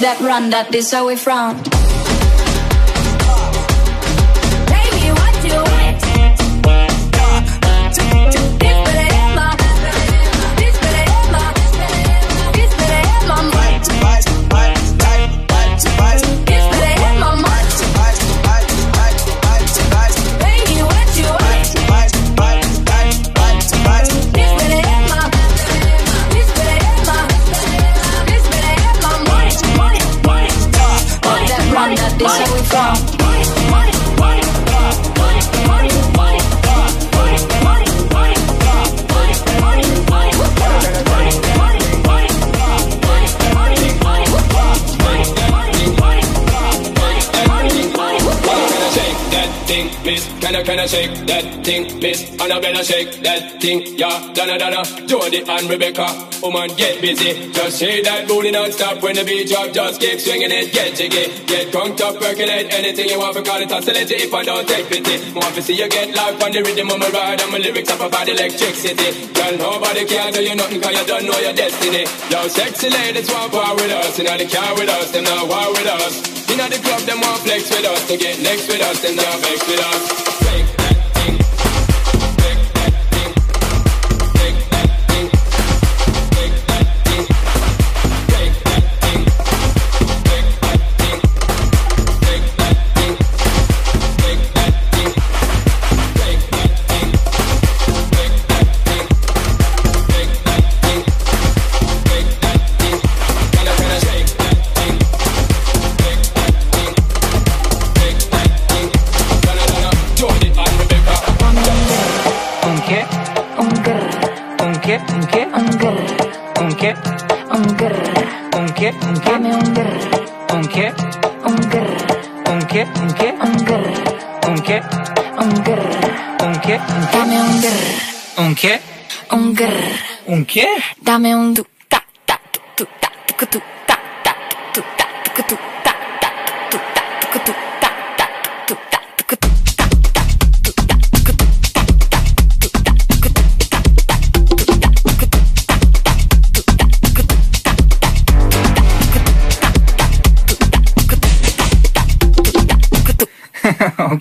that this how we from. Can I shake that thing, miss? And I better shake that thing, yeah. Donna, Donna, Jody and Rebecca. Oh Woman, get busy. Just shake that booty non-stop when the beat drop. Just keep swinging it, get jiggy. Get conked up, percolate anything you want for call it oscillate if I don't take pity. Want to see you get live on the rhythm of my ride and my lyrics up about electricity. Girl, nobody can do you nothing cause you don't know your destiny. Yo, sexy ladies want power with us. You know the car with us, them not war with us. You know the club, them want flex with us. To get next with us, them not vex with us.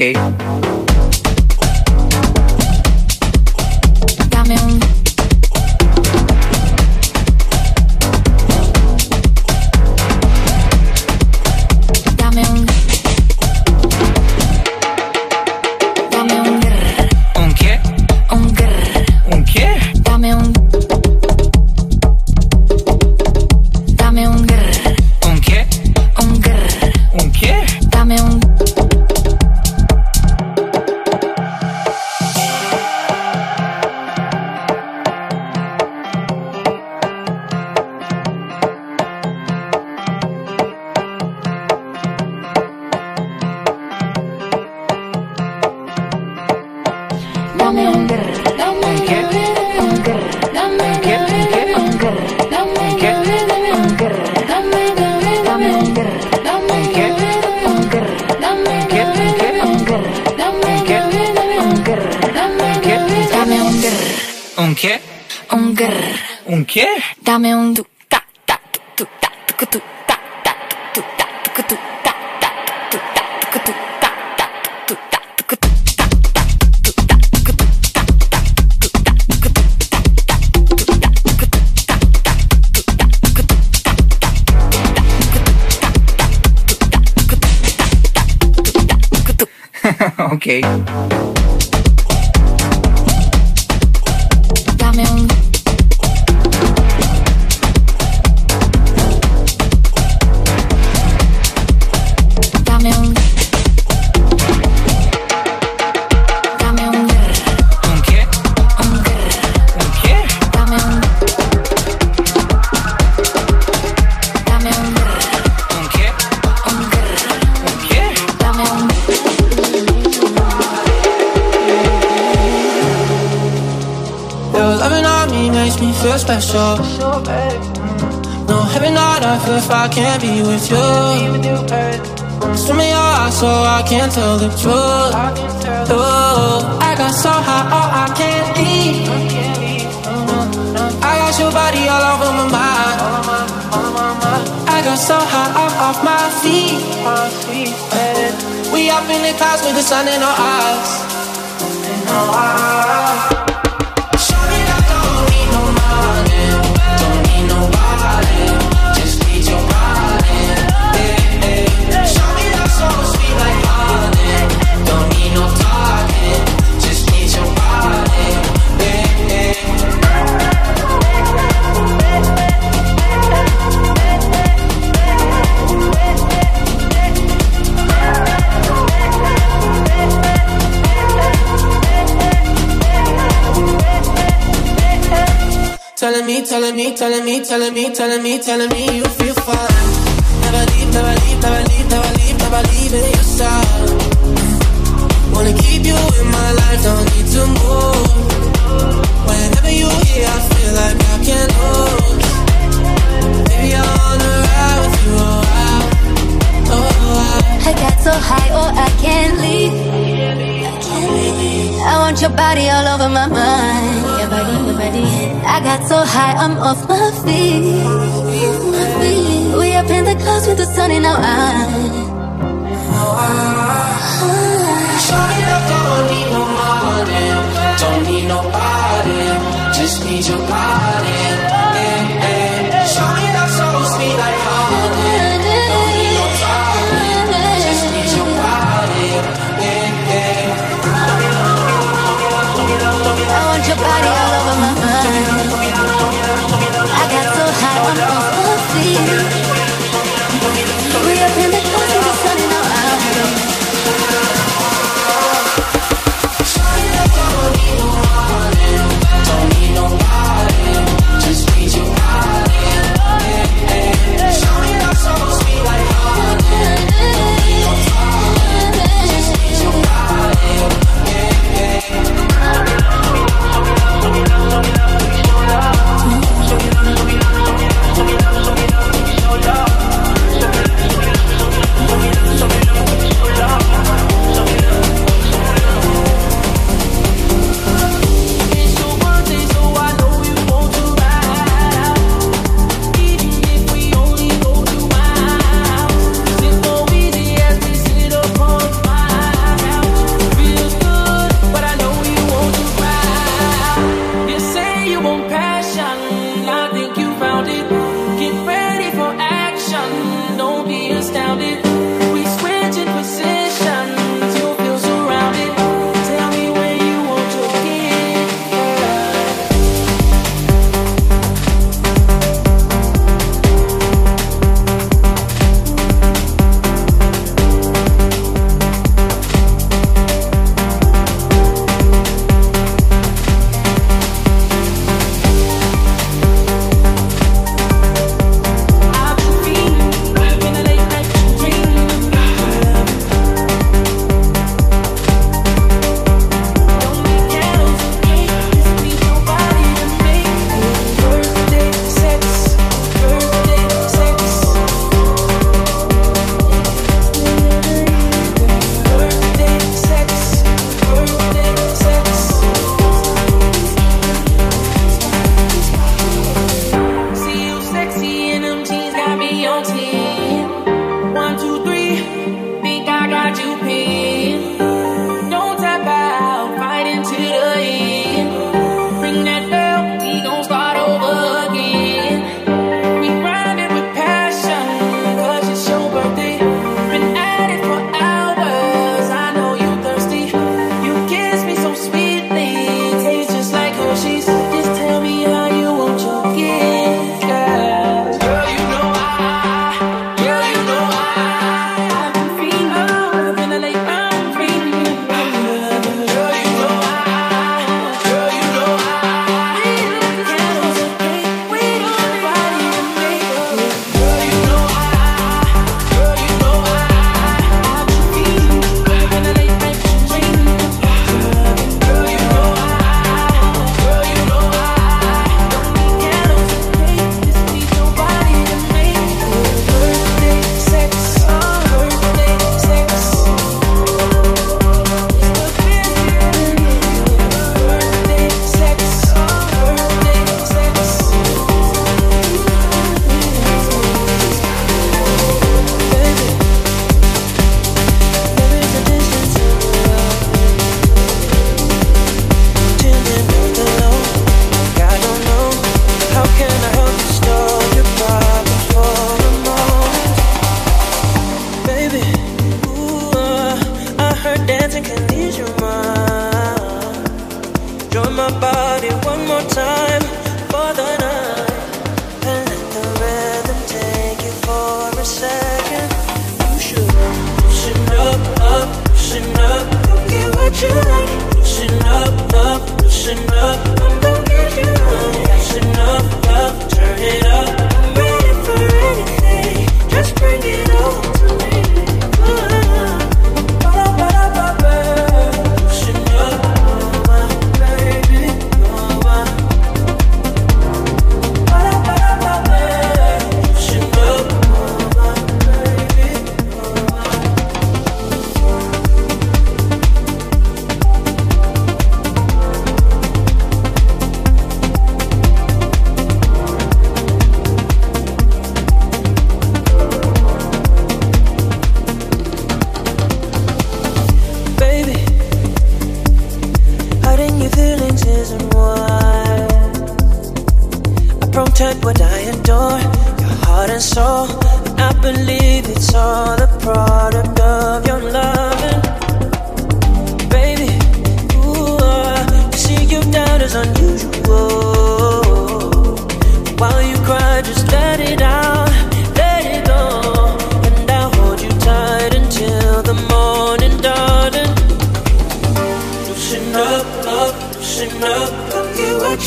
okay. Un che? Un grr. Un che? Dame un tu ta ta tu tu ta tu tu ta ta tu ta tu tu ta ta tu ta tu tu ta ta tu ta Okay. so I can't tell the truth. Oh, I got so high, oh, I can't leave. I got your body all over my mind. I got so high, I'm off my feet. We up in the clouds with the sun in our eyes. telling me, telling me, telling me. I got so high, I'm off my feet. My. We up in the clouds with the sun in our eyes. Shawty, I don't need no model, don't need nobody, just need your body.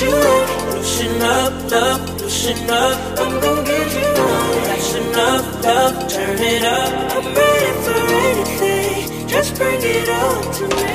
you want. Loosen up, up, loosen up. I'm gon' get you on. That's enough, up, turn it up. I'm ready for anything. Just bring it on to me.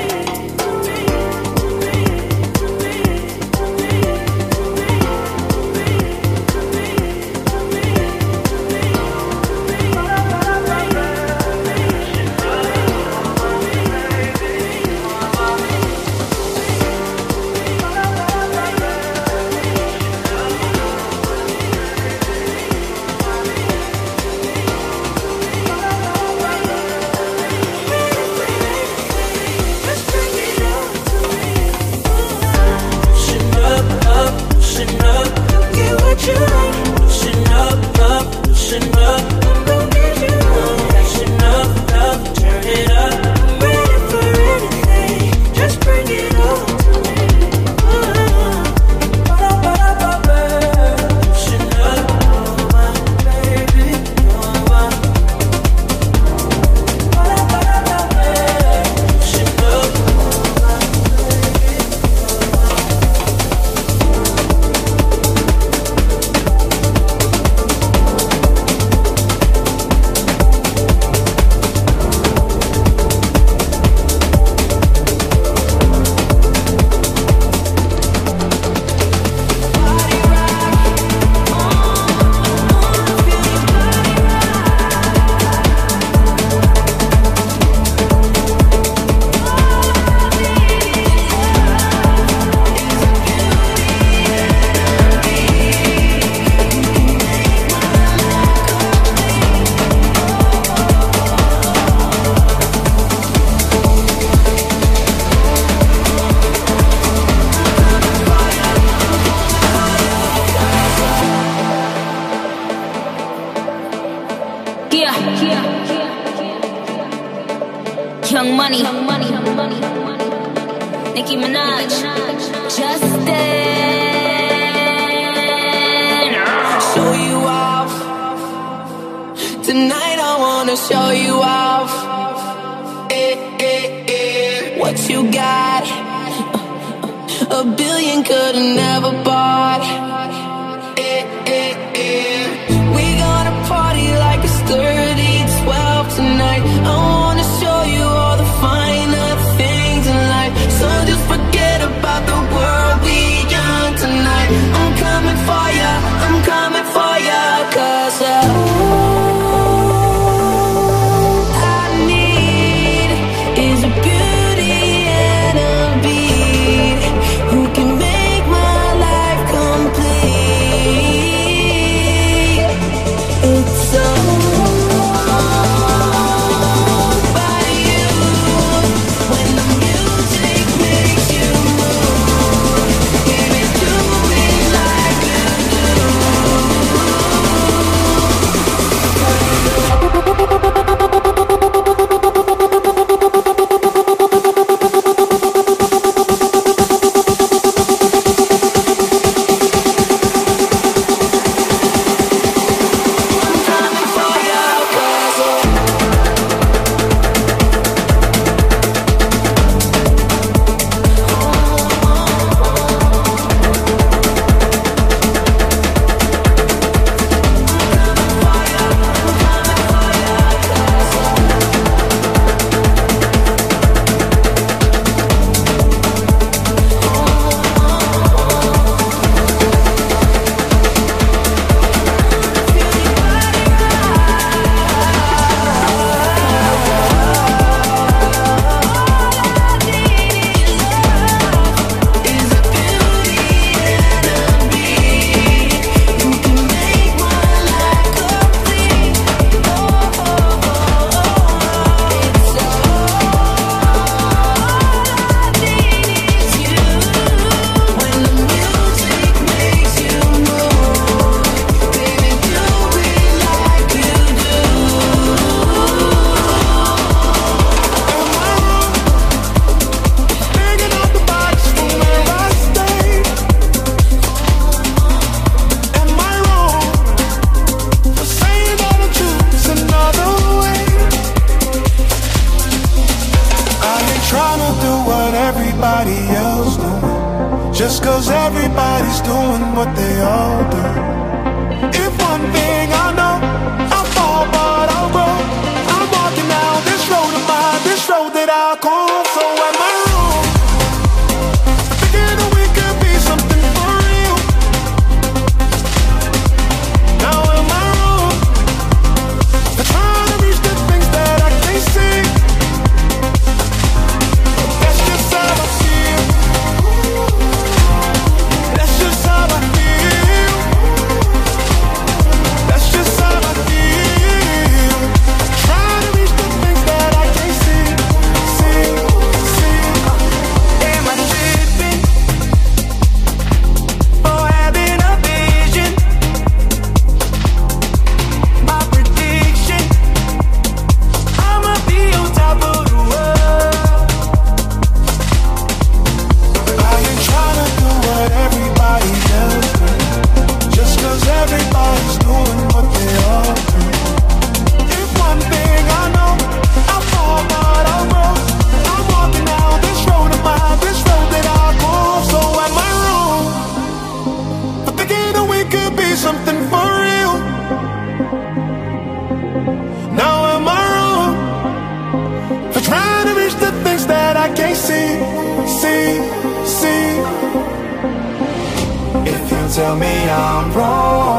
Tell me I'm wrong,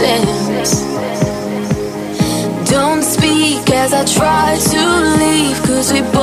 sense. Don't speak as I try to leave, cause we both.